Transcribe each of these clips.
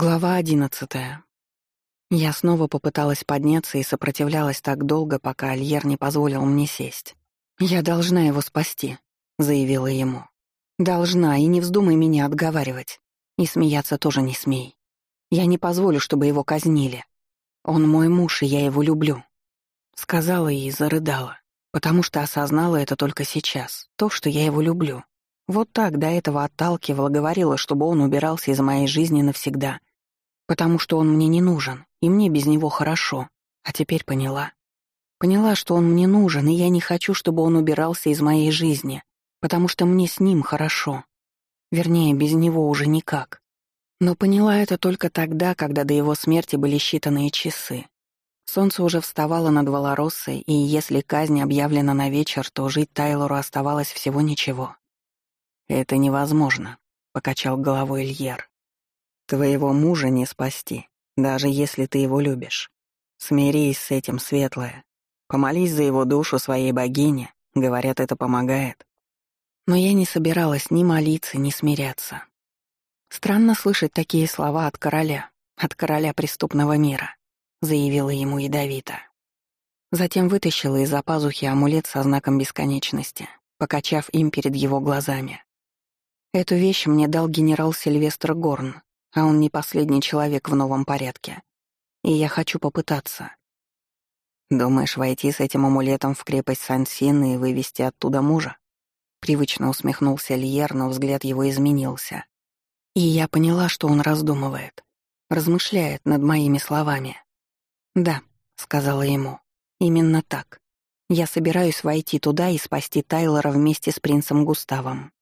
Глава одиннадцатая. Я снова попыталась подняться и сопротивлялась так долго, пока Альер не позволил мне сесть. «Я должна его спасти», — заявила ему. «Должна, и не вздумай меня отговаривать. И смеяться тоже не смей. Я не позволю, чтобы его казнили. Он мой муж, и я его люблю». Сказала и зарыдала, потому что осознала это только сейчас, то, что я его люблю. Вот так до этого отталкивала, говорила, чтобы он убирался из моей жизни навсегда. Потому что он мне не нужен, и мне без него хорошо. А теперь поняла. Поняла, что он мне нужен, и я не хочу, чтобы он убирался из моей жизни, потому что мне с ним хорошо. Вернее, без него уже никак. Но поняла это только тогда, когда до его смерти были считанные часы. Солнце уже вставало над Волороссой, и если казнь объявлена на вечер, то жить Тайлору оставалось всего ничего. «Это невозможно», — покачал головой Ильер. «Твоего мужа не спасти, даже если ты его любишь. Смирись с этим, светлая. Помолись за его душу своей богине, говорят, это помогает». Но я не собиралась ни молиться, ни смиряться. «Странно слышать такие слова от короля, от короля преступного мира», — заявила ему ядовито. Затем вытащила из-за пазухи амулет со знаком бесконечности, покачав им перед его глазами. Эту вещь мне дал генерал Сильвестр Горн, а он не последний человек в новом порядке. И я хочу попытаться. Думаешь, войти с этим амулетом в крепость Сансин и вывести оттуда мужа? Привычно усмехнулся Льер, но взгляд его изменился. И я поняла, что он раздумывает, размышляет над моими словами. «Да», — сказала ему, — «именно так. Я собираюсь войти туда и спасти Тайлора вместе с принцем Густавом.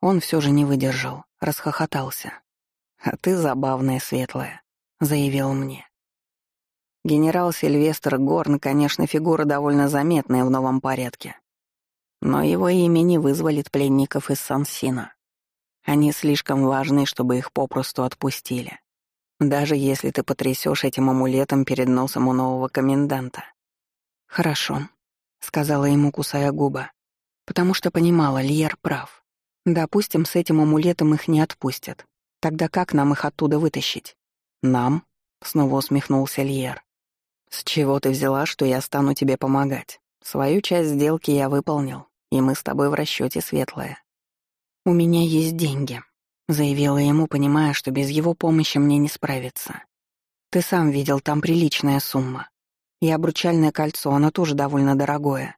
Он все же не выдержал, расхохотался. «А ты забавная, светлая», — заявил мне. Генерал Сильвестр Горн, конечно, фигура довольно заметная в новом порядке. Но его имя не вызволит пленников из Сансина. Они слишком важны, чтобы их попросту отпустили. Даже если ты потрясешь этим амулетом перед носом у нового коменданта. «Хорошо», — сказала ему, кусая губа, потому что понимала, Льер прав. Допустим, с этим амулетом их не отпустят. Тогда как нам их оттуда вытащить? Нам? Снова усмехнулся Льер. С чего ты взяла, что я стану тебе помогать? Свою часть сделки я выполнил, и мы с тобой в расчете светлая. У меня есть деньги, заявила ему, понимая, что без его помощи мне не справиться. Ты сам видел, там приличная сумма. И обручальное кольцо, оно тоже довольно дорогое.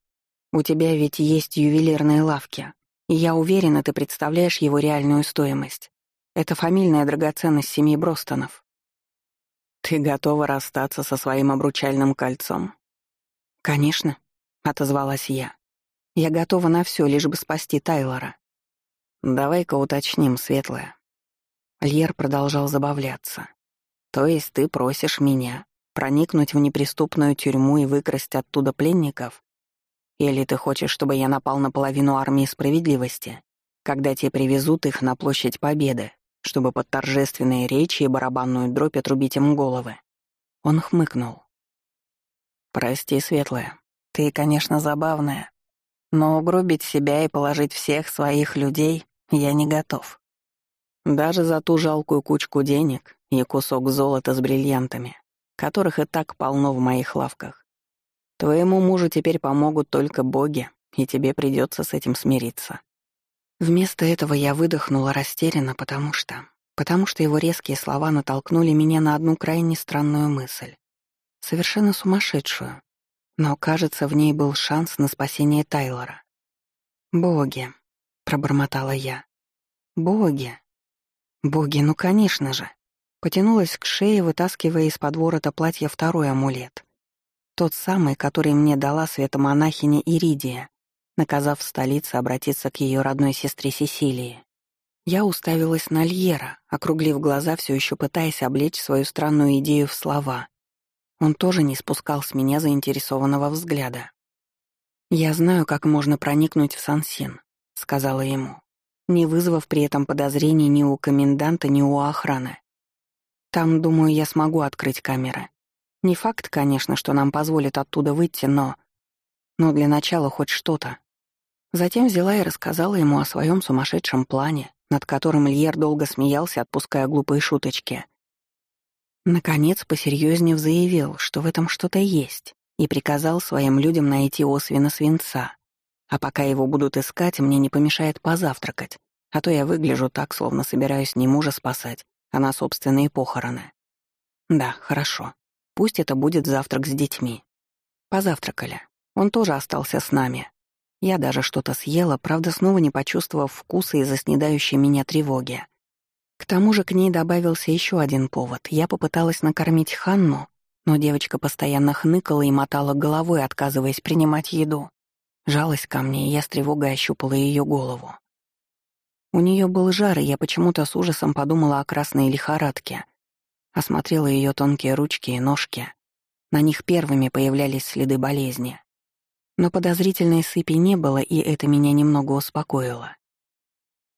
У тебя ведь есть ювелирные лавки. И я уверена, ты представляешь его реальную стоимость. Это фамильная драгоценность семьи Бростонов. Ты готова расстаться со своим обручальным кольцом? Конечно, отозвалась я. Я готова на все, лишь бы спасти Тайлора. Давай-ка уточним, Светлая. Льер продолжал забавляться. То есть ты просишь меня проникнуть в неприступную тюрьму и выкрасть оттуда пленников? Или ты хочешь, чтобы я напал на половину армии справедливости, когда те привезут их на площадь Победы, чтобы под торжественные речи и барабанную дробь отрубить им головы?» Он хмыкнул. «Прости, Светлая, ты, конечно, забавная, но угробить себя и положить всех своих людей я не готов. Даже за ту жалкую кучку денег и кусок золота с бриллиантами, которых и так полно в моих лавках, Твоему мужу теперь помогут только боги, и тебе придется с этим смириться. Вместо этого я выдохнула растерянно, потому что... Потому что его резкие слова натолкнули меня на одну крайне странную мысль. Совершенно сумасшедшую. Но, кажется, в ней был шанс на спасение Тайлора. «Боги», — пробормотала я. «Боги». «Боги, ну, конечно же». Потянулась к шее, вытаскивая из-под ворота платья второй амулет. Тот самый, который мне дала светомонахиня Иридия, наказав столице обратиться к ее родной сестре Сесилии. Я уставилась на Льера, округлив глаза, все еще пытаясь облечь свою странную идею в слова. Он тоже не спускал с меня заинтересованного взгляда. «Я знаю, как можно проникнуть в Сансин», — сказала ему, не вызвав при этом подозрений ни у коменданта, ни у охраны. «Там, думаю, я смогу открыть камеры. Не факт, конечно, что нам позволят оттуда выйти, но... Но для начала хоть что-то. Затем взяла и рассказала ему о своем сумасшедшем плане, над которым Льер долго смеялся, отпуская глупые шуточки. Наконец, посерьезнее заявил, что в этом что-то есть, и приказал своим людям найти Освина свинца. А пока его будут искать, мне не помешает позавтракать, а то я выгляжу так, словно собираюсь не мужа спасать, а на собственные похороны. Да, хорошо. Пусть это будет завтрак с детьми. Позавтракали. Он тоже остался с нами. Я даже что-то съела, правда, снова не почувствовав вкуса из-за снедающей меня тревоги. К тому же к ней добавился еще один повод. Я попыталась накормить Ханну, но девочка постоянно хныкала и мотала головой, отказываясь принимать еду. Жалость ко мне, и я с тревогой ощупала ее голову. У нее был жар, и я почему-то с ужасом подумала о красной лихорадке. Осмотрела ее тонкие ручки и ножки. На них первыми появлялись следы болезни. Но подозрительной сыпи не было, и это меня немного успокоило.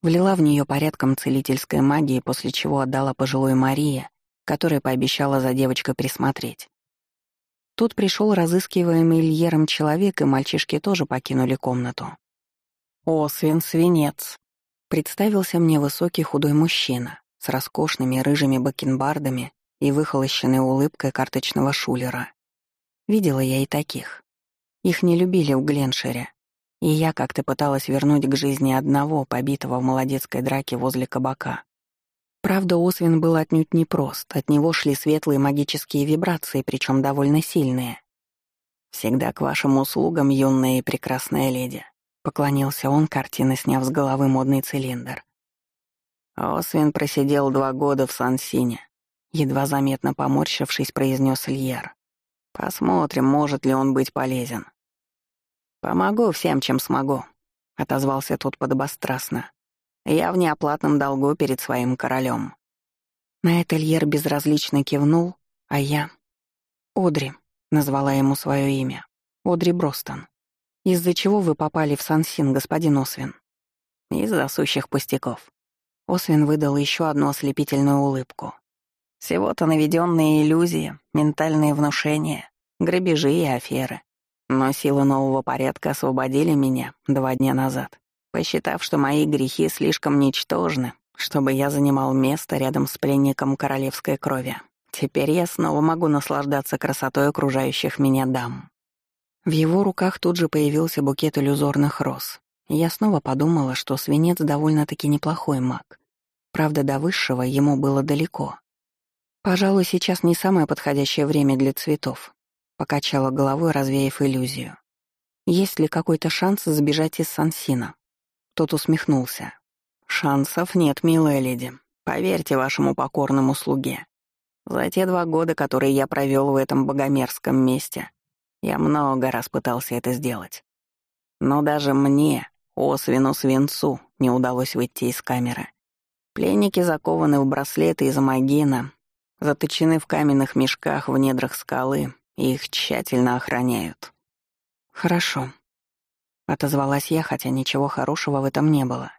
Влила в нее порядком целительской магии, после чего отдала пожилой Марии, которая пообещала за девочкой присмотреть. Тут пришел разыскиваемый Ильером человек, и мальчишки тоже покинули комнату. «О, свин-свинец!» Представился мне высокий худой мужчина с роскошными рыжими бакенбардами и выхолощенной улыбкой карточного шулера. Видела я и таких. Их не любили в Гленшере, и я как-то пыталась вернуть к жизни одного, побитого в молодецкой драке возле кабака. Правда, Освин был отнюдь непрост, от него шли светлые магические вибрации, причем довольно сильные. «Всегда к вашим услугам, юная и прекрасная леди», — поклонился он, картины сняв с головы модный цилиндр. Освин просидел два года в Сансине, едва заметно поморщившись, произнес Льер. «Посмотрим, может ли он быть полезен». «Помогу всем, чем смогу», — отозвался тот подобострастно. Я в неоплатном долгу перед своим королем. На это Льер безразлично кивнул, а я... «Одри», — назвала ему свое имя. «Одри Бростон. Из-за чего вы попали в Сансин, господин Освин?» «Из-за сущих пустяков». Освин выдал еще одну ослепительную улыбку. «Всего-то наведенные иллюзии, ментальные внушения, грабежи и аферы. Но силы нового порядка освободили меня два дня назад посчитав, что мои грехи слишком ничтожны, чтобы я занимал место рядом с пленником королевской крови. Теперь я снова могу наслаждаться красотой окружающих меня дам. В его руках тут же появился букет иллюзорных роз. Я снова подумала, что свинец довольно-таки неплохой маг. Правда, до высшего ему было далеко. «Пожалуй, сейчас не самое подходящее время для цветов», — покачала головой, развеяв иллюзию. «Есть ли какой-то шанс сбежать из Сансина?» Тот усмехнулся. «Шансов нет, милая леди. Поверьте вашему покорному слуге. За те два года, которые я провел в этом богомерзком месте, я много раз пытался это сделать. Но даже мне, Освину Свинцу, не удалось выйти из камеры. Пленники закованы в браслеты из амагина, заточены в каменных мешках в недрах скалы, и их тщательно охраняют. Хорошо. Отозвалась я, хотя ничего хорошего в этом не было.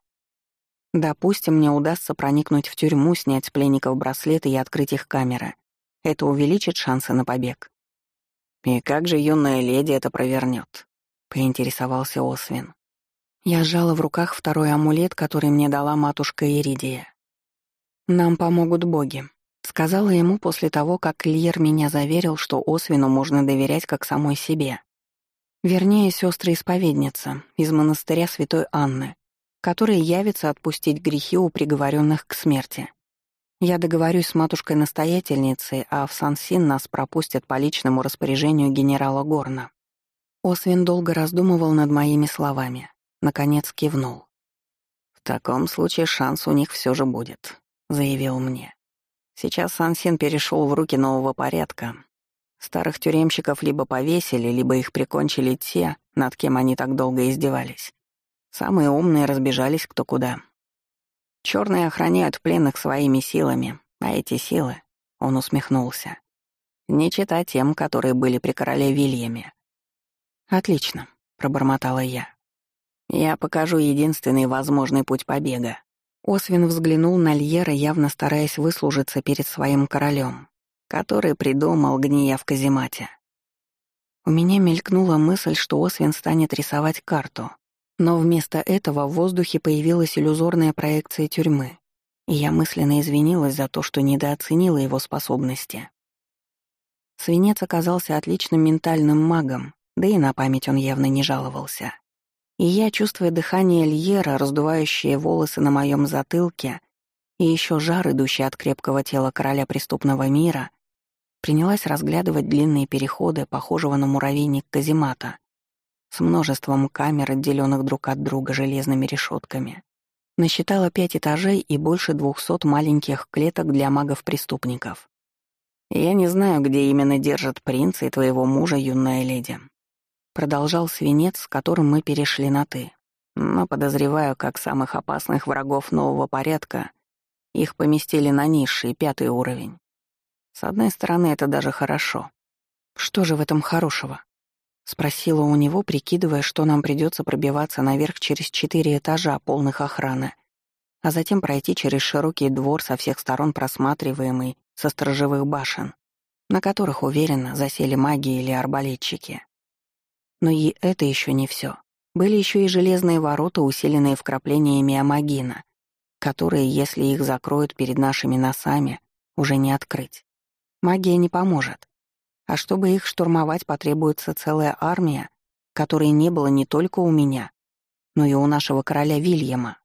Допустим, мне удастся проникнуть в тюрьму, снять с пленников браслеты и открыть их камеры. Это увеличит шансы на побег. «И как же юная леди это провернет?» — поинтересовался Освин. Я сжала в руках второй амулет, который мне дала матушка Иридия. «Нам помогут боги», — сказала ему после того, как Льер меня заверил, что Освину можно доверять как самой себе. Вернее, сестры-исповедница из монастыря Святой Анны, которая явится отпустить грехи у приговоренных к смерти. Я договорюсь с матушкой-настоятельницей, а в Сансин нас пропустят по личному распоряжению генерала Горна. Освин долго раздумывал над моими словами. Наконец кивнул. «В таком случае шанс у них все же будет», — заявил мне. «Сейчас Сансин перешел в руки нового порядка, Старых тюремщиков либо повесили, либо их прикончили те, над кем они так долго издевались. Самые умные разбежались кто куда. Черные охраняют пленных своими силами, а эти силы, он усмехнулся, не чита тем, которые были при короле Вильяме. «Отлично», — пробормотала я. «Я покажу единственный возможный путь побега». Освин взглянул на Льера, явно стараясь выслужиться перед своим королем который придумал гния в каземате. У меня мелькнула мысль, что Освин станет рисовать карту, но вместо этого в воздухе появилась иллюзорная проекция тюрьмы. и я мысленно извинилась за то, что недооценила его способности. Свинец оказался отличным ментальным магом, да и на память он явно не жаловался. И я, чувствуя дыхание Льера, раздувающие волосы на моем затылке, и еще жар, идущий от крепкого тела короля преступного мира, принялась разглядывать длинные переходы, похожего на муравейник каземата, с множеством камер, отделенных друг от друга железными решетками. Насчитала пять этажей и больше двухсот маленьких клеток для магов-преступников. «Я не знаю, где именно держат принца и твоего мужа, юная леди», Продолжал свинец, с которым мы перешли на «ты». Но подозреваю, как самых опасных врагов нового порядка, их поместили на низший, пятый уровень. С одной стороны, это даже хорошо. Что же в этом хорошего? Спросила у него, прикидывая, что нам придется пробиваться наверх через четыре этажа, полных охраны, а затем пройти через широкий двор со всех сторон просматриваемый со сторожевых башен, на которых, уверенно, засели маги или арбалетчики. Но и это еще не все. Были еще и железные ворота, усиленные вкраплениями амагина, которые, если их закроют перед нашими носами, уже не открыть. Магия не поможет. А чтобы их штурмовать, потребуется целая армия, которой не было не только у меня, но и у нашего короля Вильяма.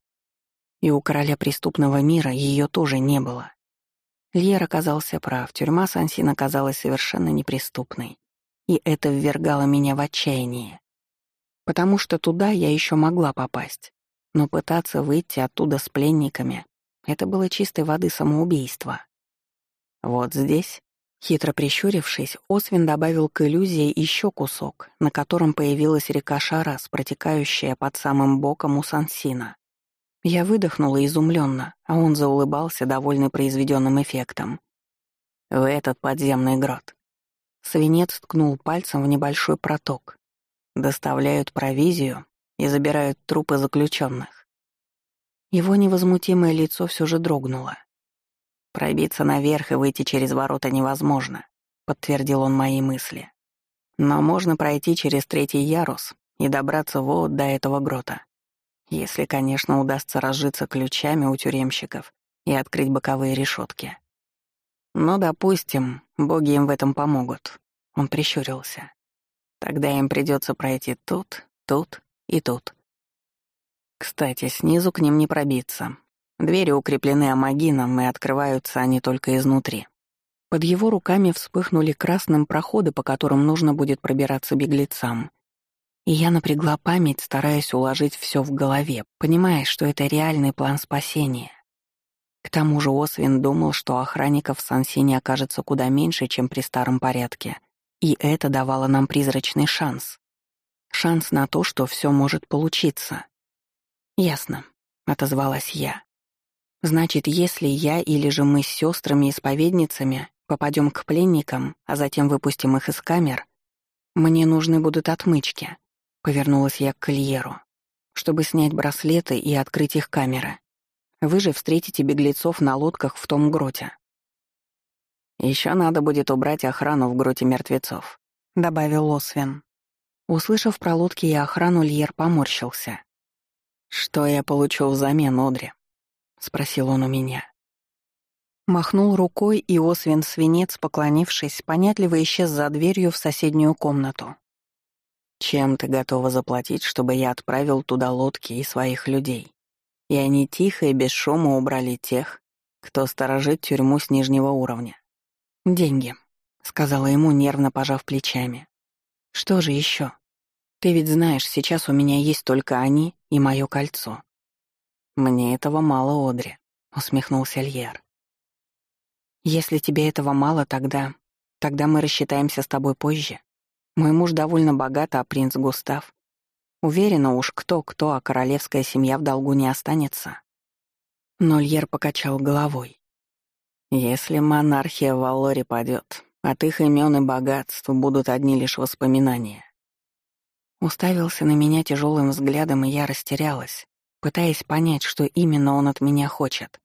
И у короля преступного мира ее тоже не было. Льер оказался прав, тюрьма Сансин оказалась совершенно неприступной и это ввергало меня в отчаяние. Потому что туда я еще могла попасть, но пытаться выйти оттуда с пленниками — это было чистой воды самоубийство. Вот здесь, хитро прищурившись, Освин добавил к иллюзии еще кусок, на котором появилась река Шарас, протекающая под самым боком у Сансина. Я выдохнула изумленно, а он заулыбался, довольный произведенным эффектом. В этот подземный грот. Свинец ткнул пальцем в небольшой проток. Доставляют провизию и забирают трупы заключенных. Его невозмутимое лицо все же дрогнуло. «Пробиться наверх и выйти через ворота невозможно», — подтвердил он мои мысли. «Но можно пройти через третий ярус и добраться вот до этого грота. Если, конечно, удастся разжиться ключами у тюремщиков и открыть боковые решетки. Но, допустим, боги им в этом помогут. Он прищурился. Тогда им придется пройти тут, тут и тут. Кстати, снизу к ним не пробиться. Двери укреплены амагином, и открываются они только изнутри. Под его руками вспыхнули красным проходы, по которым нужно будет пробираться беглецам. И я напрягла память, стараясь уложить все в голове, понимая, что это реальный план спасения. К тому же Освин думал, что охранников в Сансине окажется куда меньше, чем при старом порядке. И это давало нам призрачный шанс. Шанс на то, что все может получиться. «Ясно», — отозвалась я. «Значит, если я или же мы с сестрами-исповедницами попадем к пленникам, а затем выпустим их из камер, мне нужны будут отмычки», — повернулась я к Кольеру, «чтобы снять браслеты и открыть их камеры. Вы же встретите беглецов на лодках в том гроте». Еще надо будет убрать охрану в гроте мертвецов», — добавил Освин. Услышав про лодки и охрану, Льер поморщился. «Что я получу взамен, Одри?» — спросил он у меня. Махнул рукой, и Освин свинец, поклонившись, понятливо исчез за дверью в соседнюю комнату. «Чем ты готова заплатить, чтобы я отправил туда лодки и своих людей?» И они тихо и без шума убрали тех, кто сторожит тюрьму с нижнего уровня. «Деньги», — сказала ему, нервно пожав плечами. «Что же еще? Ты ведь знаешь, сейчас у меня есть только они и мое кольцо». «Мне этого мало, Одри», — усмехнулся Льер. «Если тебе этого мало, тогда... Тогда мы рассчитаемся с тобой позже. Мой муж довольно богат, а принц Густав Уверена уж кто-кто, а королевская семья в долгу не останется. Но Льер покачал головой. Если монархия в Аллоре падет, от их имен и богатств будут одни лишь воспоминания. Уставился на меня тяжелым взглядом, и я растерялась, пытаясь понять, что именно он от меня хочет.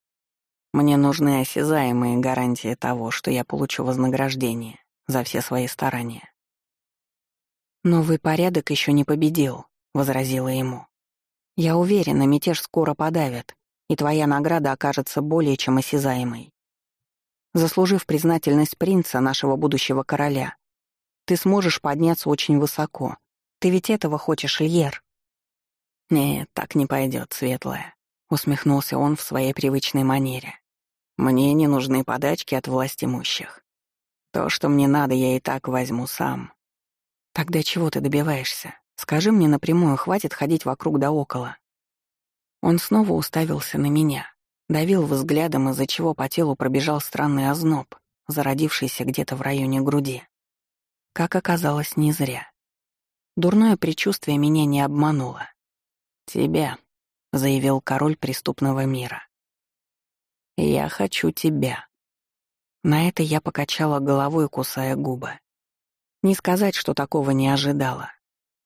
Мне нужны осязаемые гарантии того, что я получу вознаграждение за все свои старания. Новый порядок еще не победил, — возразила ему. «Я уверена, мятеж скоро подавят, и твоя награда окажется более чем осязаемой. Заслужив признательность принца, нашего будущего короля, ты сможешь подняться очень высоко. Ты ведь этого хочешь, Льер?» «Нет, так не пойдет, светлая», — усмехнулся он в своей привычной манере. «Мне не нужны подачки от власть имущих. То, что мне надо, я и так возьму сам». «Тогда чего ты добиваешься? Скажи мне напрямую, хватит ходить вокруг да около». Он снова уставился на меня, давил взглядом, из-за чего по телу пробежал странный озноб, зародившийся где-то в районе груди. Как оказалось, не зря. Дурное предчувствие меня не обмануло. «Тебя», — заявил король преступного мира. «Я хочу тебя». На это я покачала головой, кусая губы. Не сказать, что такого не ожидала,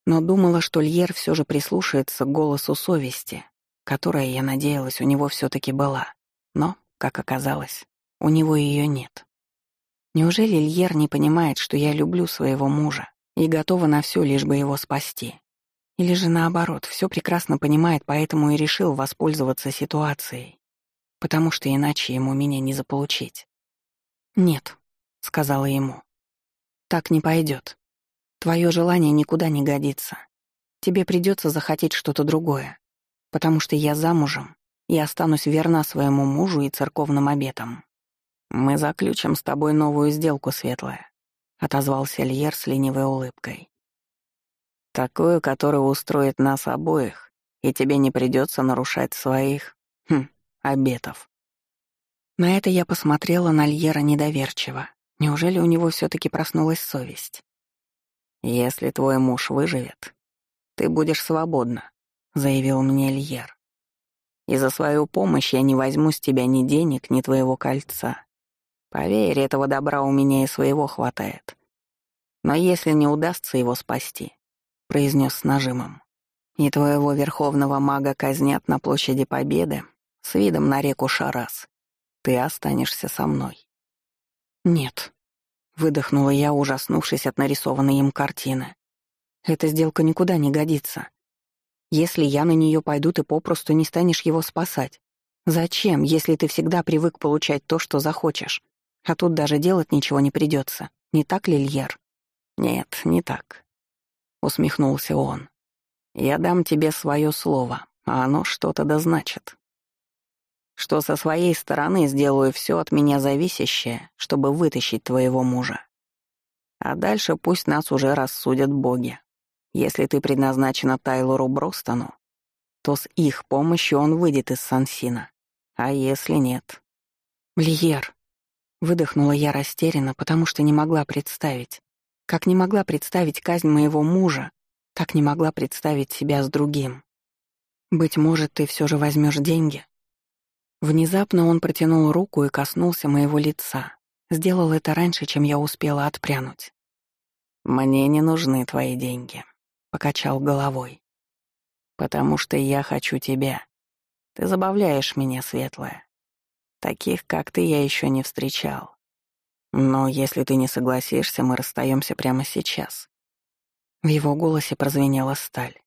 но думала, что Льер все же прислушается к голосу совести, которая, я надеялась, у него все таки была. Но, как оказалось, у него ее нет. Неужели Льер не понимает, что я люблю своего мужа и готова на все, лишь бы его спасти? Или же наоборот, все прекрасно понимает, поэтому и решил воспользоваться ситуацией, потому что иначе ему меня не заполучить? «Нет», — сказала ему. «Так не пойдет. Твое желание никуда не годится. Тебе придется захотеть что-то другое, потому что я замужем и останусь верна своему мужу и церковным обетам». «Мы заключим с тобой новую сделку, Светлая», — отозвался Льер с ленивой улыбкой. «Такую, которая устроит нас обоих, и тебе не придется нарушать своих, хм, обетов». На это я посмотрела на Льера недоверчиво. Неужели у него все таки проснулась совесть? «Если твой муж выживет, ты будешь свободна», — заявил мне Льер. «И за свою помощь я не возьму с тебя ни денег, ни твоего кольца. Поверь, этого добра у меня и своего хватает. Но если не удастся его спасти, — произнес с нажимом, — и твоего верховного мага казнят на площади Победы с видом на реку Шарас, ты останешься со мной. Нет, — выдохнула я, ужаснувшись от нарисованной им картины. Эта сделка никуда не годится. Если я на нее пойду, ты попросту не станешь его спасать. Зачем, если ты всегда привык получать то, что захочешь? А тут даже делать ничего не придется. Не так ли, Льер? Нет, не так. Усмехнулся он. Я дам тебе свое слово, а оно что-то да значит. Что со своей стороны сделаю все от меня зависящее, чтобы вытащить твоего мужа. А дальше пусть нас уже рассудят боги. Если ты предназначена Тайлору Бростону, то с их помощью он выйдет из Сансина. А если нет? Льер, Выдохнула я растерянно, потому что не могла представить. Как не могла представить казнь моего мужа, так не могла представить себя с другим. «Быть может, ты все же возьмешь деньги?» Внезапно он протянул руку и коснулся моего лица. Сделал это раньше, чем я успела отпрянуть. «Мне не нужны твои деньги», — покачал головой. «Потому что я хочу тебя. Ты забавляешь меня, светлая. Таких, как ты, я еще не встречал. Но если ты не согласишься, мы расстаемся прямо сейчас. В его голосе прозвенела сталь.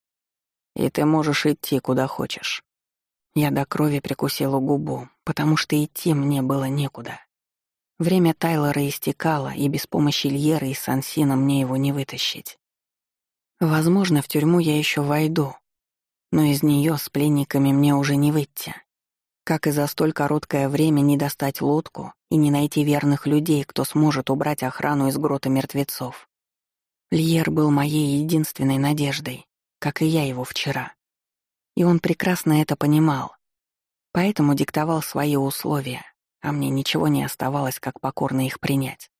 И ты можешь идти куда хочешь. Я до крови прикусила губу, потому что идти мне было некуда. Время Тайлора истекало, и без помощи Льера и Сансина мне его не вытащить. Возможно, в тюрьму я еще войду, но из нее с пленниками мне уже не выйти. Как и за столь короткое время не достать лодку и не найти верных людей, кто сможет убрать охрану из грота мертвецов. Льер был моей единственной надеждой, как и я его вчера. И он прекрасно это понимал. Поэтому диктовал свои условия, а мне ничего не оставалось, как покорно их принять.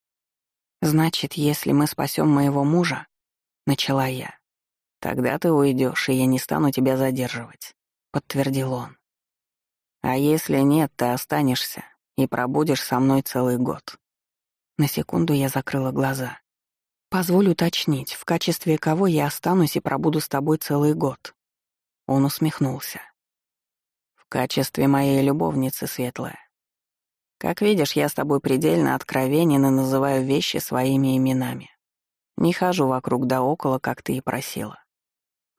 «Значит, если мы спасем моего мужа», — начала я, — «тогда ты уйдешь, и я не стану тебя задерживать», — подтвердил он. А если нет, ты останешься и пробудешь со мной целый год. На секунду я закрыла глаза. Позволь уточнить, в качестве кого я останусь и пробуду с тобой целый год. Он усмехнулся. В качестве моей любовницы, Светлая. Как видишь, я с тобой предельно откровенен и называю вещи своими именами. Не хожу вокруг да около, как ты и просила.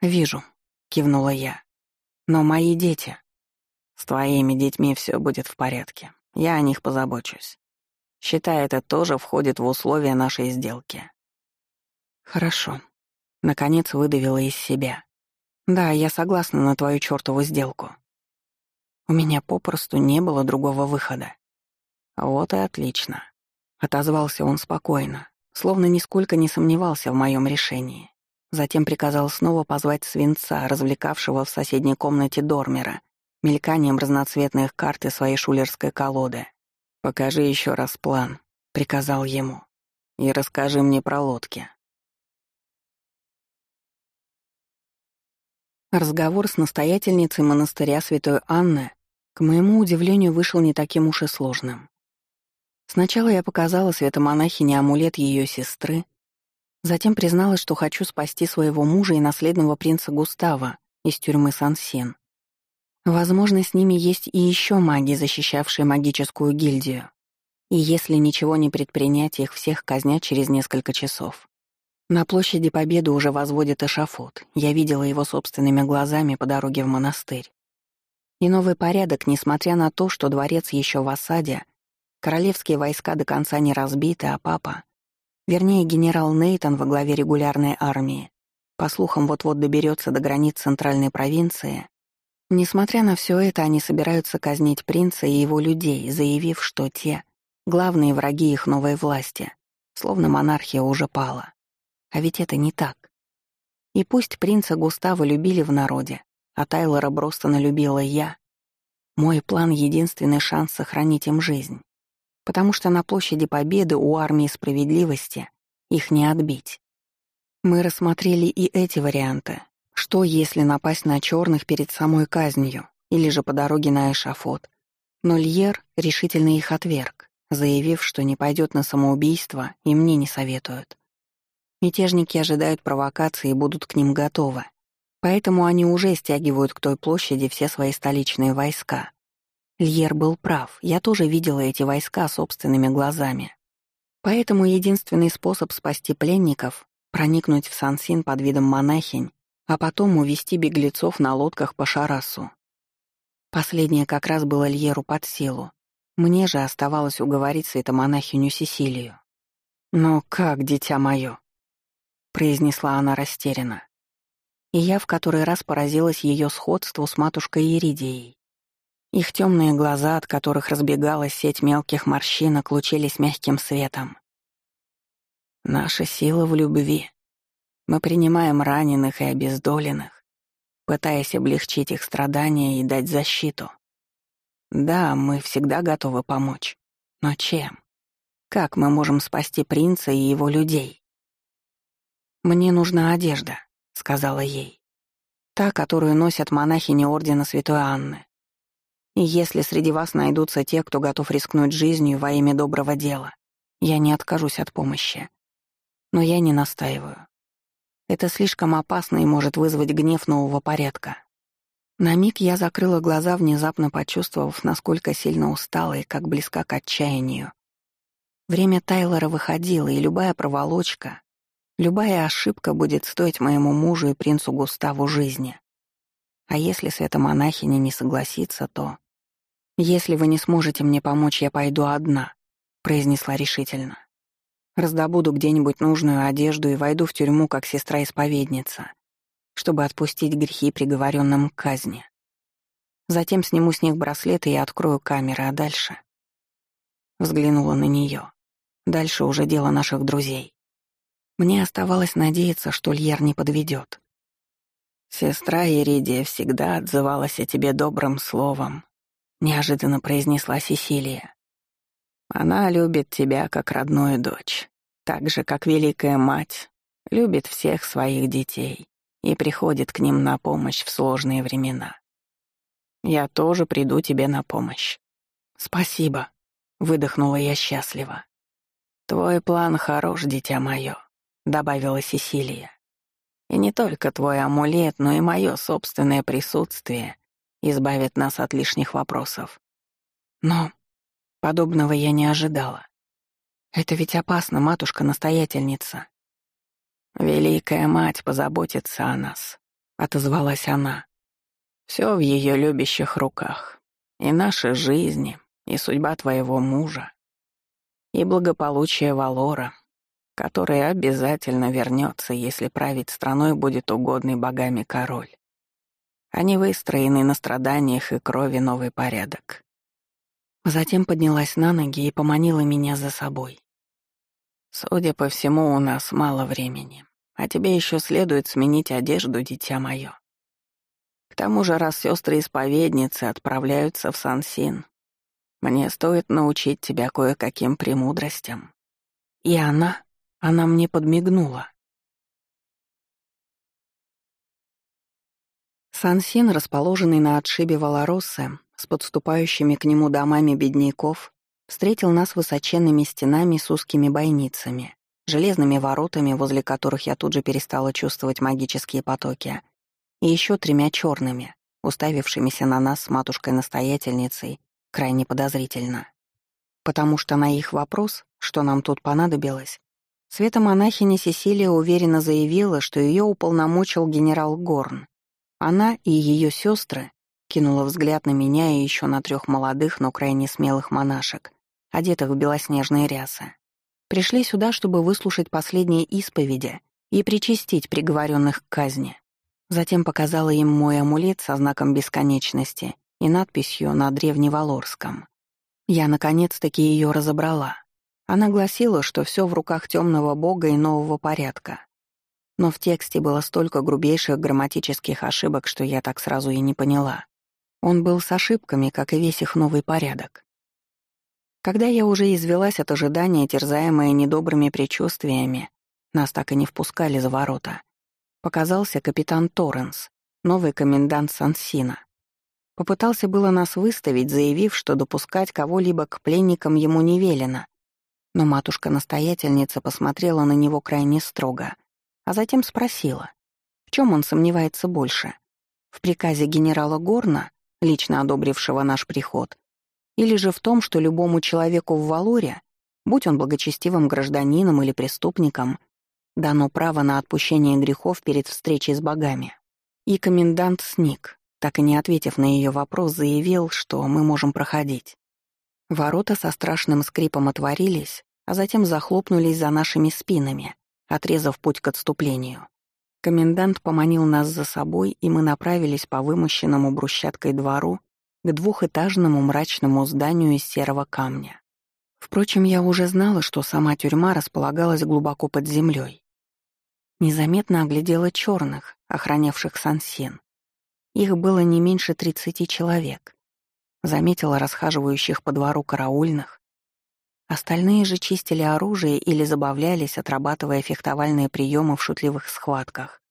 «Вижу», — кивнула я. «Но мои дети...» С твоими детьми все будет в порядке. Я о них позабочусь. Считай, это тоже входит в условия нашей сделки. Хорошо. Наконец выдавила из себя. Да, я согласна на твою чертову сделку. У меня попросту не было другого выхода. Вот и отлично. Отозвался он спокойно, словно нисколько не сомневался в моем решении. Затем приказал снова позвать свинца, развлекавшего в соседней комнате Дормера, мельканием разноцветных карт и своей шулерской колоды. «Покажи еще раз план», — приказал ему. «И расскажи мне про лодки». Разговор с настоятельницей монастыря Святой Анны, к моему удивлению, вышел не таким уж и сложным. Сначала я показала святомонахине амулет ее сестры, затем призналась, что хочу спасти своего мужа и наследного принца Густава из тюрьмы Сансен. Возможно, с ними есть и еще маги, защищавшие магическую гильдию. И если ничего не предпринять, их всех казнят через несколько часов. На площади Победы уже возводят эшафот. Я видела его собственными глазами по дороге в монастырь. И новый порядок, несмотря на то, что дворец еще в осаде, королевские войска до конца не разбиты, а папа, вернее, генерал Нейтон во главе регулярной армии, по слухам, вот-вот доберется до границ центральной провинции, Несмотря на все это, они собираются казнить принца и его людей, заявив, что те — главные враги их новой власти, словно монархия уже пала. А ведь это не так. И пусть принца Густава любили в народе, а Тайлора Бростона любила я, мой план — единственный шанс сохранить им жизнь. Потому что на площади Победы у армии справедливости их не отбить. Мы рассмотрели и эти варианты, что, если напасть на черных перед самой казнью или же по дороге на эшафот? Но Льер решительно их отверг, заявив, что не пойдет на самоубийство и мне не советуют. Мятежники ожидают провокации и будут к ним готовы. Поэтому они уже стягивают к той площади все свои столичные войска. Льер был прав, я тоже видела эти войска собственными глазами. Поэтому единственный способ спасти пленников — проникнуть в Сансин под видом монахинь а потом увести беглецов на лодках по Шарасу. Последнее как раз было Льеру под силу. Мне же оставалось уговорить святомонахиню Сесилию. «Но как, дитя мое?» — произнесла она растерянно. И я в который раз поразилась ее сходству с матушкой Иридией. Их темные глаза, от которых разбегалась сеть мелких морщинок, лучились мягким светом. «Наша сила в любви», мы принимаем раненых и обездоленных, пытаясь облегчить их страдания и дать защиту. Да, мы всегда готовы помочь. Но чем? Как мы можем спасти принца и его людей? «Мне нужна одежда», — сказала ей. «Та, которую носят монахини Ордена Святой Анны. И если среди вас найдутся те, кто готов рискнуть жизнью во имя доброго дела, я не откажусь от помощи. Но я не настаиваю. Это слишком опасно и может вызвать гнев нового порядка. На миг я закрыла глаза, внезапно почувствовав, насколько сильно устала и как близка к отчаянию. Время Тайлора выходило, и любая проволочка, любая ошибка будет стоить моему мужу и принцу Густаву жизни. А если свята монахиня не согласится, то... «Если вы не сможете мне помочь, я пойду одна», — произнесла решительно. Раздобуду где-нибудь нужную одежду и войду в тюрьму как сестра-исповедница, чтобы отпустить грехи приговоренным к казни. Затем сниму с них браслеты и открою камеры, а дальше... Взглянула на нее. Дальше уже дело наших друзей. Мне оставалось надеяться, что Льер не подведет. «Сестра Иридия всегда отзывалась о тебе добрым словом», — неожиданно произнесла Сесилия. Она любит тебя как родную дочь, так же, как великая мать любит всех своих детей и приходит к ним на помощь в сложные времена. Я тоже приду тебе на помощь. Спасибо, выдохнула я счастливо. Твой план хорош, дитя мое, добавила Сесилия. И не только твой амулет, но и мое собственное присутствие избавит нас от лишних вопросов. Но Подобного я не ожидала. Это ведь опасно, матушка-настоятельница. «Великая мать позаботится о нас», — отозвалась она. «Все в ее любящих руках. и наши жизни, и судьба твоего мужа, и благополучие Валора, который обязательно вернется, если править страной будет угодный богами король, не выстроенный на страданиях и крови новый порядок. Затем поднялась на ноги и поманила меня за собой. «Судя по всему, у нас мало времени, а тебе еще следует сменить одежду, дитя мое. К тому же, раз сестры-исповедницы отправляются в Сансин, мне стоит научить тебя кое-каким премудростям». И она, она мне подмигнула. Сансин, расположенный на отшибе Валароссы, с подступающими к нему домами бедняков, встретил нас высоченными стенами с узкими бойницами, железными воротами, возле которых я тут же перестала чувствовать магические потоки, и еще тремя черными, уставившимися на нас с матушкой-настоятельницей, крайне подозрительно. Потому что на их вопрос, что нам тут понадобилось, света-монахиня Сесилия уверенно заявила, что ее уполномочил генерал Горн. Она и ее сестры кинула взгляд на меня и еще на трех молодых, но крайне смелых монашек, одетых в белоснежные рясы. Пришли сюда, чтобы выслушать последние исповеди и причастить приговоренных к казни. Затем показала им мой амулет со знаком бесконечности и надписью на древневалорском. Я наконец-таки ее разобрала. Она гласила, что все в руках темного бога и нового порядка. Но в тексте было столько грубейших грамматических ошибок, что я так сразу и не поняла. Он был с ошибками, как и весь их новый порядок. Когда я уже извелась от ожидания, терзаемая недобрыми предчувствиями, нас так и не впускали за ворота. Показался капитан Торренс, новый комендант Сансина. Попытался было нас выставить, заявив, что допускать кого-либо к пленникам ему не велено. Но матушка-настоятельница посмотрела на него крайне строго, а затем спросила, в чем он сомневается больше — в приказе генерала Горна лично одобрившего наш приход, или же в том, что любому человеку в Валуре, будь он благочестивым гражданином или преступником, дано право на отпущение грехов перед встречей с богами. И комендант Сник, так и не ответив на ее вопрос, заявил, что мы можем проходить. Ворота со страшным скрипом отворились, а затем захлопнулись за нашими спинами, отрезав путь к отступлению. Комендант поманил нас за собой, и мы направились по вымощенному брусчаткой двору к двухэтажному мрачному зданию из серого камня. Впрочем, я уже знала, что сама тюрьма располагалась глубоко под землей. Незаметно оглядела черных, охранявших Сансин. Их было не меньше тридцати человек. Заметила расхаживающих по двору караульных, Остальные же чистили оружие или забавлялись, отрабатывая фехтовальные приемы в шутливых схватках.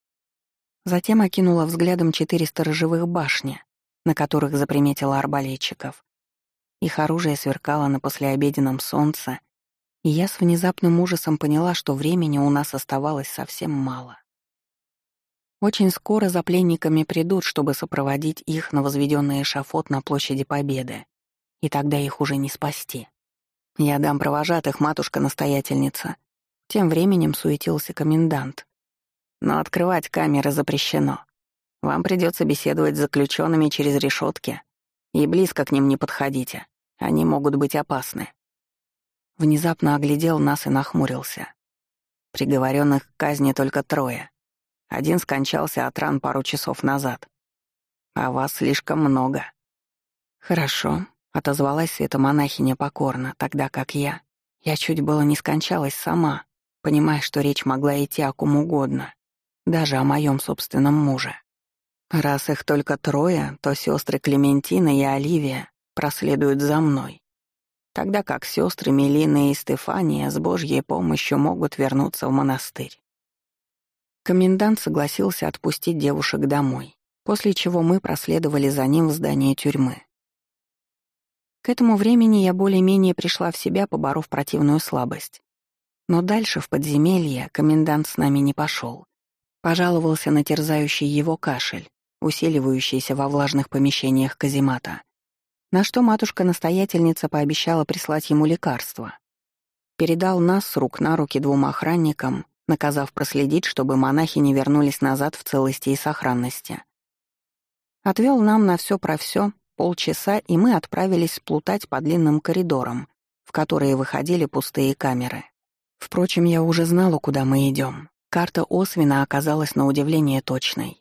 Затем окинула взглядом четыре сторожевых башни, на которых заприметила арбалетчиков. Их оружие сверкало на послеобеденном солнце, и я с внезапным ужасом поняла, что времени у нас оставалось совсем мало. Очень скоро за пленниками придут, чтобы сопроводить их на возведенный эшафот на площади Победы, и тогда их уже не спасти. «Я дам провожатых, матушка-настоятельница». Тем временем суетился комендант. «Но открывать камеры запрещено. Вам придется беседовать с заключенными через решетки. И близко к ним не подходите. Они могут быть опасны». Внезапно оглядел нас и нахмурился. Приговоренных к казни только трое. Один скончался от ран пару часов назад. А вас слишком много. Хорошо, Отозвалась святомонахиня покорно, тогда как я... Я чуть было не скончалась сама, понимая, что речь могла идти о ком угодно, даже о моем собственном муже. Раз их только трое, то сестры Клементина и Оливия проследуют за мной, тогда как сестры Мелина и Стефания с Божьей помощью могут вернуться в монастырь. Комендант согласился отпустить девушек домой, после чего мы проследовали за ним в здание тюрьмы. К этому времени я более-менее пришла в себя, поборов противную слабость. Но дальше, в подземелье, комендант с нами не пошел. Пожаловался на терзающий его кашель, усиливающийся во влажных помещениях каземата. На что матушка-настоятельница пообещала прислать ему лекарство. Передал нас с рук на руки двум охранникам, наказав проследить, чтобы монахи не вернулись назад в целости и сохранности. Отвел нам на все про все Полчаса, и мы отправились сплутать по длинным коридорам, в которые выходили пустые камеры. Впрочем, я уже знала, куда мы идем. Карта Освина оказалась на удивление точной.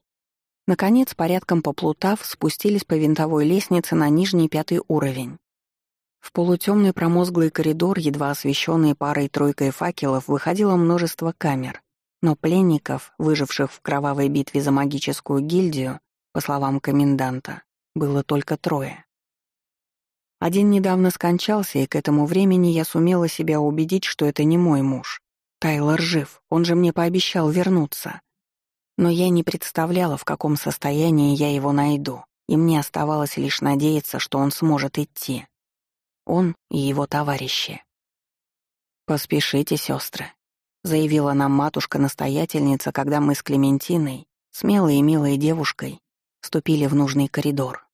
Наконец, порядком поплутав, спустились по винтовой лестнице на нижний пятый уровень. В полутемный промозглый коридор, едва освещенный парой-тройкой факелов, выходило множество камер, но пленников, выживших в кровавой битве за магическую гильдию, по словам коменданта, было только трое. Один недавно скончался, и к этому времени я сумела себя убедить, что это не мой муж. Тайлор жив, он же мне пообещал вернуться. Но я не представляла, в каком состоянии я его найду, и мне оставалось лишь надеяться, что он сможет идти. Он и его товарищи. «Поспешите, сестры», — заявила нам матушка-настоятельница, когда мы с Клементиной, смелой и милой девушкой, вступили в нужный коридор.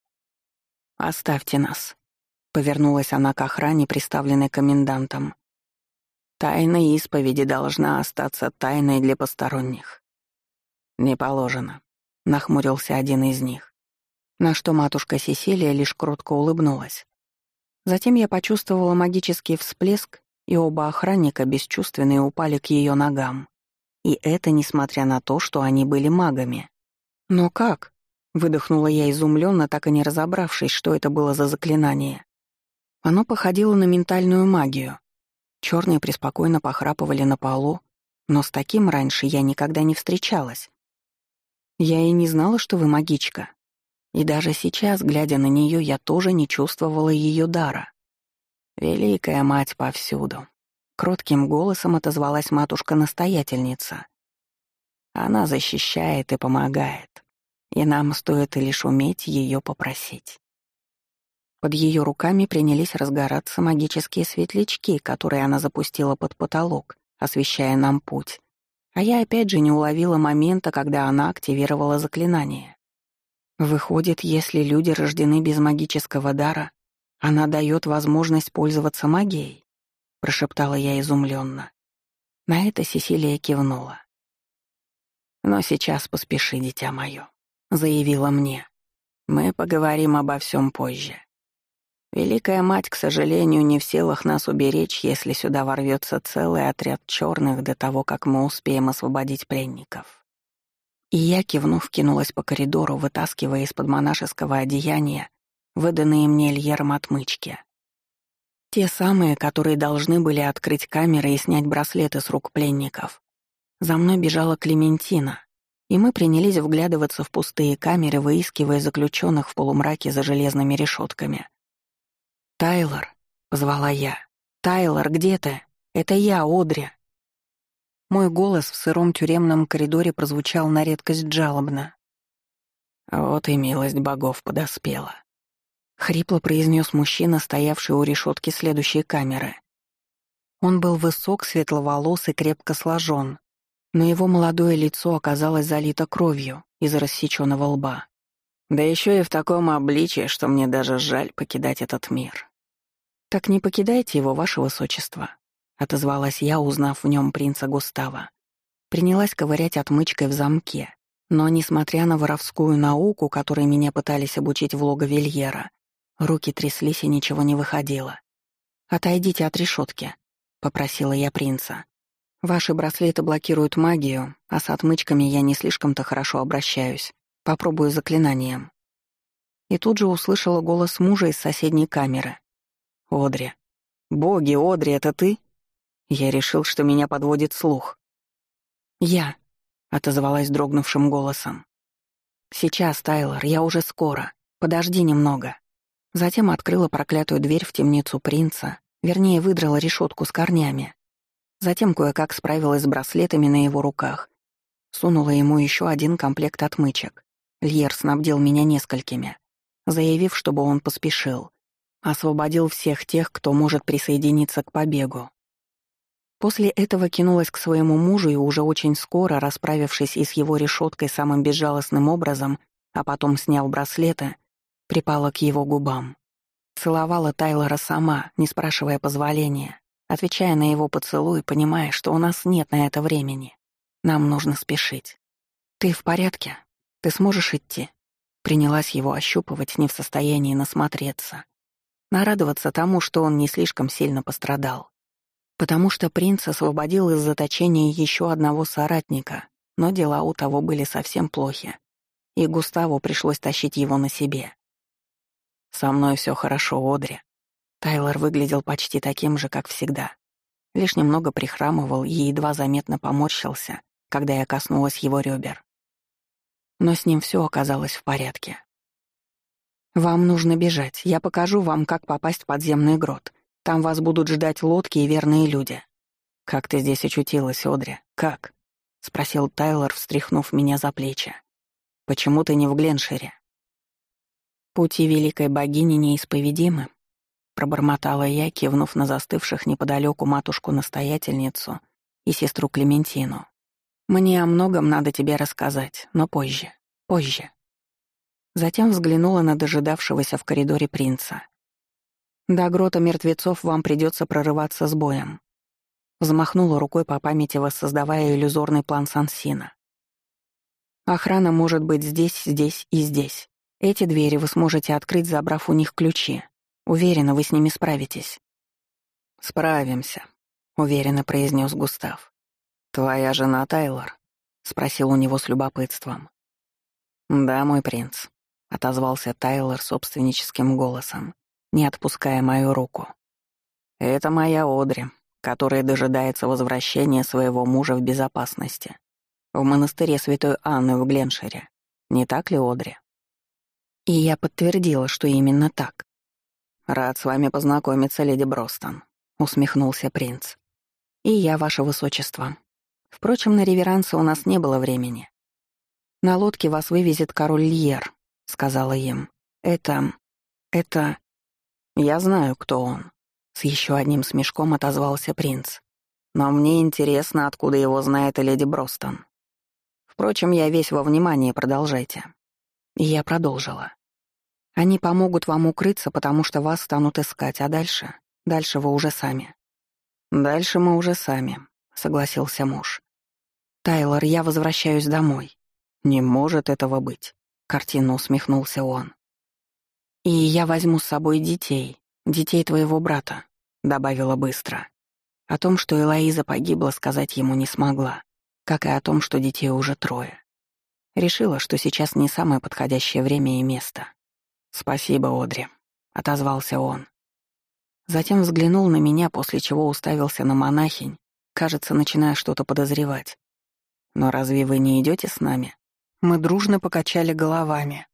«Оставьте нас», — повернулась она к охране, приставленной комендантом. «Тайна исповеди должна остаться тайной для посторонних. «Не положено», — нахмурился один из них. На что матушка Сесилия лишь кротко улыбнулась. Затем я почувствовала магический всплеск, и оба охранника бесчувственные упали к ее ногам. И это несмотря на то, что они были магами. «Но как?» — выдохнула я изумленно, так и не разобравшись, что это было за заклинание. Оно походило на ментальную магию. Черные преспокойно похрапывали на полу, но с таким раньше я никогда не встречалась. Я и не знала, что вы магичка. И даже сейчас, глядя на нее, я тоже не чувствовала ее дара. Великая мать повсюду. Кротким голосом отозвалась матушка-настоятельница. Она защищает и помогает, и нам стоит лишь уметь ее попросить. Под ее руками принялись разгораться магические светлячки, которые она запустила под потолок, освещая нам путь. А я опять же не уловила момента, когда она активировала заклинание. Выходит, если люди рождены без магического дара, она дает возможность пользоваться магией, прошептала я изумленно. На это Сесилия кивнула. Но сейчас поспеши, дитя мое, заявила мне. Мы поговорим обо всем позже. Великая мать, к сожалению, не в силах нас уберечь, если сюда ворвется целый отряд черных до того, как мы успеем освободить пленников. И я, кивнув, кинулась по коридору, вытаскивая из-под монашеского одеяния выданные мне Льером отмычки. Те самые, которые должны были открыть камеры и снять браслеты с рук пленников. За мной бежала Клементина, и мы принялись вглядываться в пустые камеры, выискивая заключенных в полумраке за железными решетками. «Тайлор», — позвала я. «Тайлор, где ты? Это я, Одри». Мой голос в сыром тюремном коридоре прозвучал на редкость жалобно. «Вот и милость богов подоспела», — хрипло произнес мужчина, стоявший у решетки следующей камеры. Он был высок, светловолос и крепко сложен, но его молодое лицо оказалось залито кровью из рассеченного лба. Да еще и в таком обличье, что мне даже жаль покидать этот мир. «Так не покидайте его, ваше высочество», — отозвалась я, узнав в нем принца Густава. Принялась ковырять отмычкой в замке, но, несмотря на воровскую науку, которой меня пытались обучить в логове Вильера, руки тряслись и ничего не выходило. «Отойдите от решетки», — попросила я принца. «Ваши браслеты блокируют магию, а с отмычками я не слишком-то хорошо обращаюсь. Попробую заклинанием. И тут же услышала голос мужа из соседней камеры. «Одри. Боги, Одри, это ты?» Я решил, что меня подводит слух. «Я», — отозвалась дрогнувшим голосом. «Сейчас, Тайлор, я уже скоро. Подожди немного». Затем открыла проклятую дверь в темницу принца, вернее, выдрала решетку с корнями. Затем кое-как справилась с браслетами на его руках. Сунула ему еще один комплект отмычек. Льер снабдил меня несколькими, заявив, чтобы он поспешил. Освободил всех тех, кто может присоединиться к побегу. После этого кинулась к своему мужу и уже очень скоро, расправившись и с его решеткой самым безжалостным образом, а потом сняв браслеты, припала к его губам. Целовала Тайлора сама, не спрашивая позволения, отвечая на его поцелуй, понимая, что у нас нет на это времени. Нам нужно спешить. «Ты в порядке?» «Ты сможешь идти?» Принялась его ощупывать, не в состоянии насмотреться. Нарадоваться тому, что он не слишком сильно пострадал. Потому что принц освободил из заточения еще одного соратника, но дела у того были совсем плохи, и Густаву пришлось тащить его на себе. «Со мной все хорошо, Одри». Тайлор выглядел почти таким же, как всегда. Лишь немного прихрамывал и едва заметно поморщился, когда я коснулась его ребер. Но с ним все оказалось в порядке. «Вам нужно бежать. Я покажу вам, как попасть в подземный грот. Там вас будут ждать лодки и верные люди». «Как ты здесь очутилась, Одри? Как?» — спросил Тайлор, встряхнув меня за плечи. «Почему ты не в Гленшире?» «Пути великой богини неисповедимы», — пробормотала я, кивнув на застывших неподалеку матушку-настоятельницу и сестру Клементину. «Мне о многом надо тебе рассказать, но позже, позже». Затем взглянула на дожидавшегося в коридоре принца. «До грота мертвецов вам придется прорываться с боем». Взмахнула рукой по памяти, воссоздавая иллюзорный план Сансина. «Охрана может быть здесь, здесь и здесь. Эти двери вы сможете открыть, забрав у них ключи. Уверена, вы с ними справитесь». «Справимся», — уверенно произнес Густав. «Твоя жена Тайлор?» — спросил у него с любопытством. «Да, мой принц», — отозвался Тайлор собственническим голосом, не отпуская мою руку. «Это моя Одри, которая дожидается возвращения своего мужа в безопасности. В монастыре Святой Анны в Гленшире. Не так ли, Одри?» И я подтвердила, что именно так. «Рад с вами познакомиться, леди Бростон», — усмехнулся принц. «И я, ваше высочество. Впрочем, на реверансы у нас не было времени. На лодке вас вывезет король Льер», — сказала им. «Это... это... Я знаю, кто он». С еще одним смешком отозвался принц. «Но мне интересно, откуда его знает леди Бростон. Впрочем, я весь во внимании, продолжайте». И я продолжила. «Они помогут вам укрыться, потому что вас станут искать, а дальше? Дальше вы уже сами». «Дальше мы уже сами», — согласился муж. «Тайлор, я возвращаюсь домой». «Не может этого быть», — картинно усмехнулся он. «И я возьму с собой детей, детей твоего брата», — добавила быстро. О том, что Элоиза погибла, сказать ему не смогла, как и о том, что детей уже трое. Решила, что сейчас не самое подходящее время и место. «Спасибо, Одри», — отозвался он. Затем взглянул на меня, после чего уставился на монахинь, кажется, начиная что-то подозревать. «Но разве вы не идете с нами?» Мы дружно покачали головами.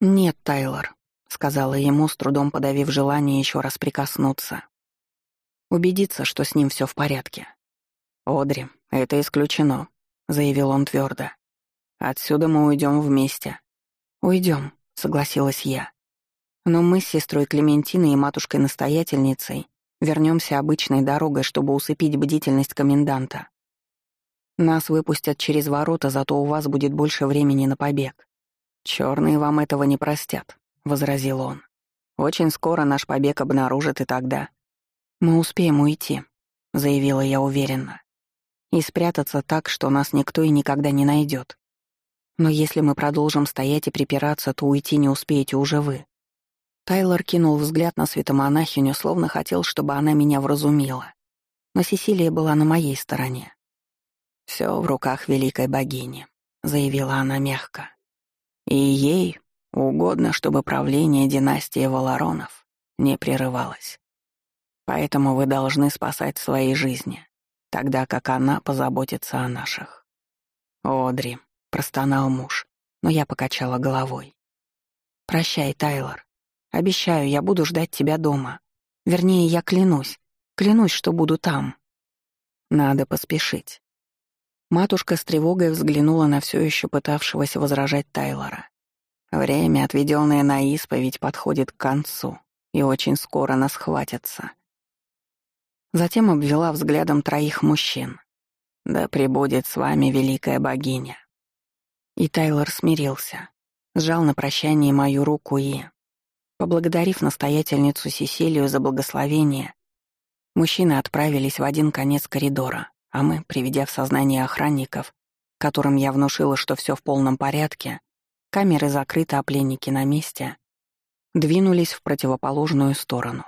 «Нет, Тайлор», — сказала ему, с трудом подавив желание еще раз прикоснуться. Убедиться, что с ним все в порядке. «Одри, это исключено», — заявил он твердо. Отсюда мы уйдем вместе. Уйдем, согласилась я. Но мы с сестрой Клементиной и матушкой-настоятельницей вернемся обычной дорогой, чтобы усыпить бдительность коменданта. Нас выпустят через ворота, зато у вас будет больше времени на побег. Черные вам этого не простят, возразил он. Очень скоро наш побег обнаружат, и тогда мы успеем уйти, заявила я уверенно. И спрятаться так, что нас никто и никогда не найдет. Но если мы продолжим стоять и припираться, то уйти не успеете уже вы». Тайлор кинул взгляд на святомонахиню, словно хотел, чтобы она меня вразумила. Но Сесилия была на моей стороне. «Все в руках великой богини», — заявила она мягко. «И ей угодно, чтобы правление династии Валаронов не прерывалось. Поэтому вы должны спасать свои жизни, тогда как она позаботится о наших. Одри, простонал муж, но я покачала головой. «Прощай, Тайлор. Обещаю, я буду ждать тебя дома. Вернее, я клянусь. Клянусь, что буду там. Надо поспешить». Матушка с тревогой взглянула на все еще пытавшегося возражать Тайлора. Время, отведенное на исповедь, подходит к концу, и очень скоро нас хватятся. Затем обвела взглядом троих мужчин. «Да пребудет с вами великая богиня». И Тайлор смирился, сжал на прощание мою руку и, поблагодарив настоятельницу Сесилию за благословение, мужчины отправились в один конец коридора, а мы, приведя в сознание охранников, которым я внушила, что все в полном порядке, камеры закрыты, а пленники на месте, двинулись в противоположную сторону.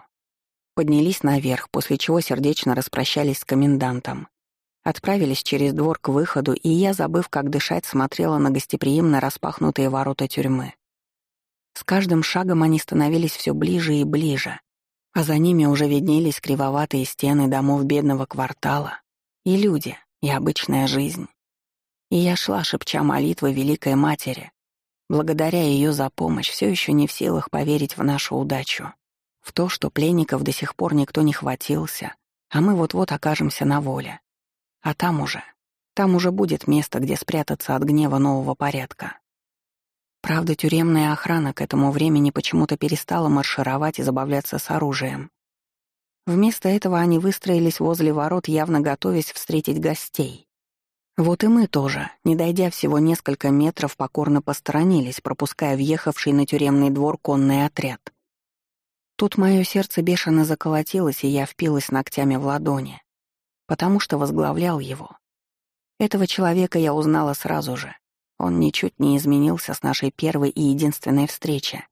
Поднялись наверх, после чего сердечно распрощались с комендантом. Отправились через двор к выходу, и я, забыв, как дышать, смотрела на гостеприимно распахнутые ворота тюрьмы. С каждым шагом они становились все ближе и ближе, а за ними уже виднелись кривоватые стены домов бедного квартала, и люди, и обычная жизнь. И я шла, шепча молитвы Великой Матери, благодаря ее за помощь, все еще не в силах поверить в нашу удачу, в то, что пленников до сих пор никто не хватился, а мы вот-вот окажемся на воле. А там уже, там уже будет место, где спрятаться от гнева нового порядка. Правда, тюремная охрана к этому времени почему-то перестала маршировать и забавляться с оружием. Вместо этого они выстроились возле ворот, явно готовясь встретить гостей. Вот и мы тоже, не дойдя всего несколько метров, покорно посторонились, пропуская въехавший на тюремный двор конный отряд. Тут мое сердце бешено заколотилось, и я впилась ногтями в ладони, потому что возглавлял его. Этого человека я узнала сразу же. Он ничуть не изменился с нашей первой и единственной встречи.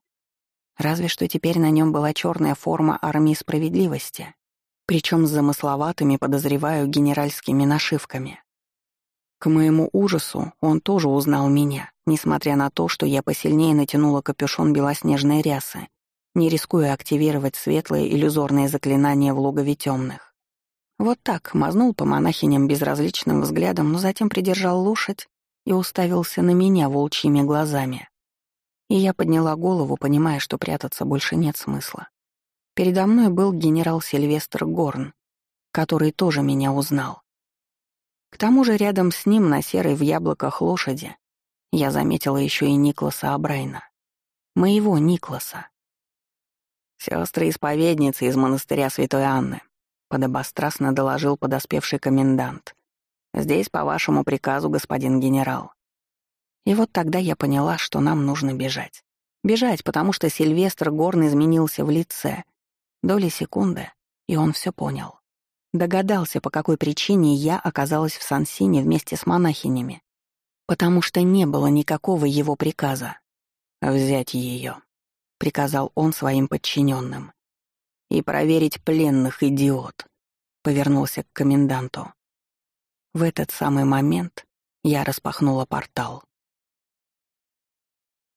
Разве что теперь на нем была черная форма армии справедливости, причем с замысловатыми, подозреваю, генеральскими нашивками. К моему ужасу он тоже узнал меня, несмотря на то, что я посильнее натянула капюшон белоснежной рясы, не рискуя активировать светлые иллюзорные заклинания в логове темных. Вот так мазнул по монахиням безразличным взглядом, но затем придержал лошадь и уставился на меня волчьими глазами. И я подняла голову, понимая, что прятаться больше нет смысла. Передо мной был генерал Сильвестр Горн, который тоже меня узнал. К тому же рядом с ним, на серой в яблоках лошади, я заметила еще и Никласа Абрайна. Моего Никласа. «Сестры-исповедницы из монастыря Святой Анны», — подобострастно доложил подоспевший комендант. «Здесь по вашему приказу, господин генерал». И вот тогда я поняла, что нам нужно бежать. Бежать, потому что Сильвестр Горн изменился в лице. Доли секунды, и он все понял. Догадался, по какой причине я оказалась в Сансине вместе с монахинями. Потому что не было никакого его приказа. «Взять ее», — приказал он своим подчиненным. «И проверить пленных, идиот», — повернулся к коменданту. В этот самый момент я распахнула портал.